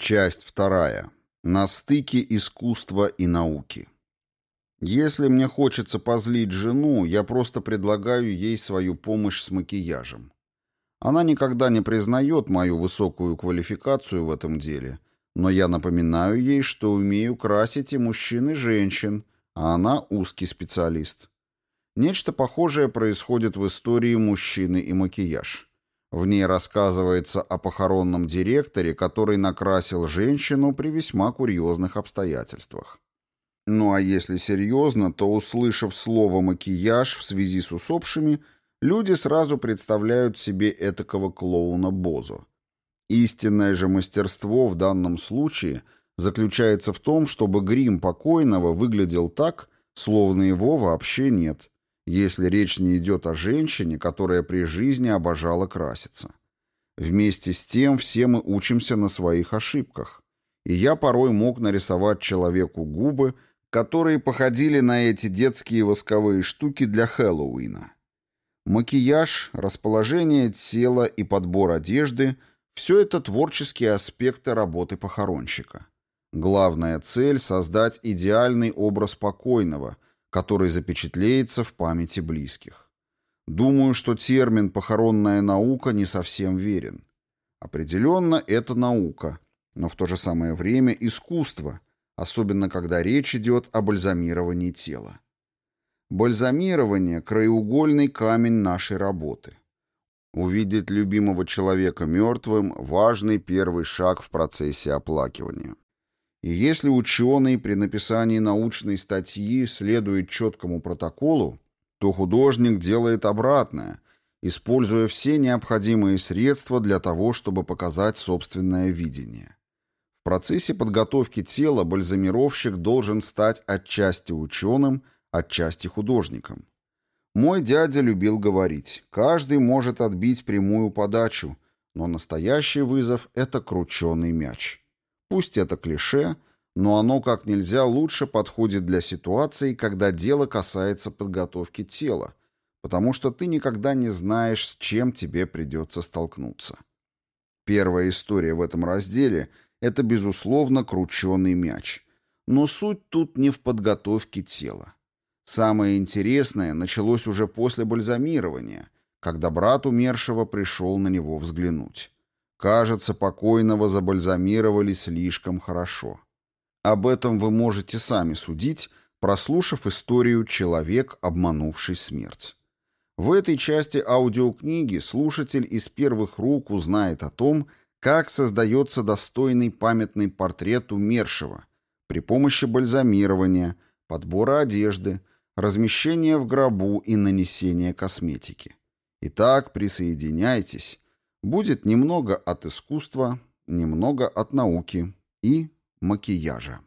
Часть вторая. На стыке искусства и науки. Если мне хочется позлить жену, я просто предлагаю ей свою помощь с макияжем. Она никогда не признает мою высокую квалификацию в этом деле, но я напоминаю ей, что умею красить и мужчин, и женщин, а она узкий специалист. Нечто похожее происходит в истории «Мужчины и макияж». В ней рассказывается о похоронном директоре, который накрасил женщину при весьма курьезных обстоятельствах. Ну а если серьезно, то, услышав слово «макияж» в связи с усопшими, люди сразу представляют себе этакого клоуна Бозо. Истинное же мастерство в данном случае заключается в том, чтобы грим покойного выглядел так, словно его вообще нет, если речь не идет о женщине, которая при жизни обожала краситься. Вместе с тем все мы учимся на своих ошибках. И я порой мог нарисовать человеку губы, которые походили на эти детские восковые штуки для Хэллоуина. Макияж, расположение тела и подбор одежды – все это творческие аспекты работы похоронщика. Главная цель – создать идеальный образ покойного – который запечатлеется в памяти близких. Думаю, что термин «похоронная наука» не совсем верен. Определенно, это наука, но в то же самое время искусство, особенно когда речь идет о бальзамировании тела. Бальзамирование – краеугольный камень нашей работы. Увидеть любимого человека мертвым – важный первый шаг в процессе оплакивания. И если ученый при написании научной статьи следует четкому протоколу, то художник делает обратное, используя все необходимые средства для того, чтобы показать собственное видение. В процессе подготовки тела бальзамировщик должен стать отчасти ученым, отчасти художником. Мой дядя любил говорить, каждый может отбить прямую подачу, но настоящий вызов – это крученый мяч. Пусть это клише, но оно как нельзя лучше подходит для ситуации, когда дело касается подготовки тела, потому что ты никогда не знаешь, с чем тебе придется столкнуться. Первая история в этом разделе – это, безусловно, крученый мяч. Но суть тут не в подготовке тела. Самое интересное началось уже после бальзамирования, когда брат умершего пришел на него взглянуть. Кажется, покойного забальзамировали слишком хорошо. Об этом вы можете сами судить, прослушав историю «Человек, обманувший смерть». В этой части аудиокниги слушатель из первых рук узнает о том, как создается достойный памятный портрет умершего при помощи бальзамирования, подбора одежды, размещения в гробу и нанесения косметики. Итак, присоединяйтесь, Будет немного от искусства, немного от науки и макияжа.